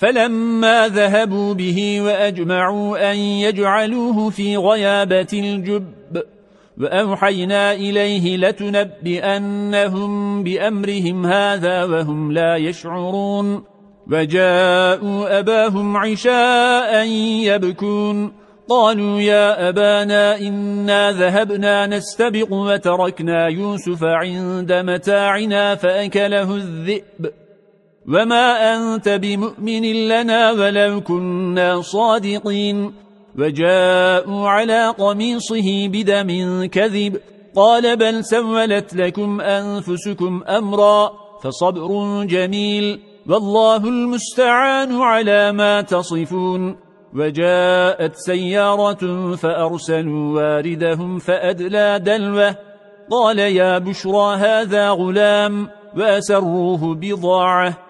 فلما ذهبوا به وأجمعوا أن يجعلوه في غيابة الجب وأوحينا إليه لتنبئنهم بأمرهم هذا وهم لا يشعرون وجاءوا أباهم عشاء يبكون. قالوا يا أبانا إنا ذهبنا نستبق وتركنا يوسف عند متاعنا فأكله الذئب. وما أنت بمؤمن لنا ولو كنا صادقين وجاءوا على قميصه بدم كذب قال بل سولت لكم أنفسكم أمرا فصبر جميل والله المستعان على ما تصفون وجاءت سيارة فأرسلوا واردهم فأدلى دلوه قال يا بشرى هذا غلام وأسروه بضاعة